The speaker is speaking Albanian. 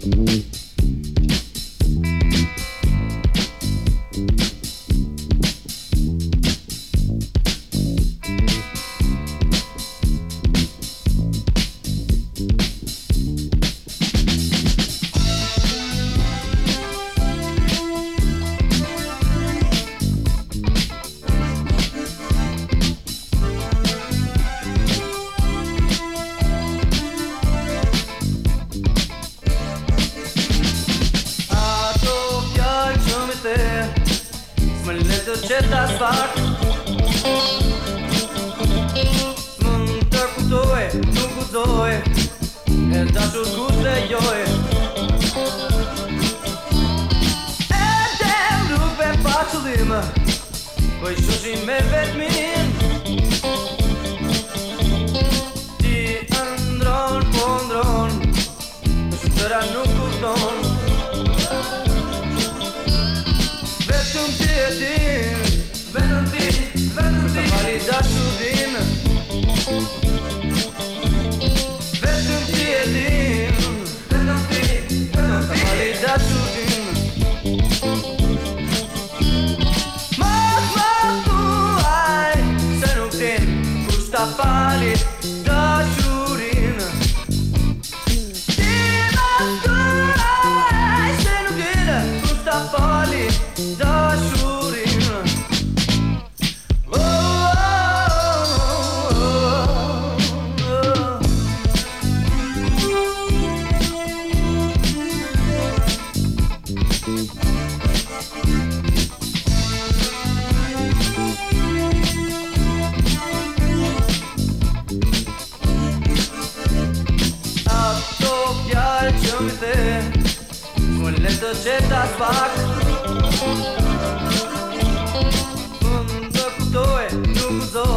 Mm-hmm. Shëtë asë Më në të kutoj, në kutoj E të që të kutë e joj E të lupë e pa që Po i shushin me vetëmin Ti të ndronë, po ndronë Po tëra të ra nuk kutonë Vetëm ti e ti gasolina. să ce dați fac Mă cu doi, nu cu zoi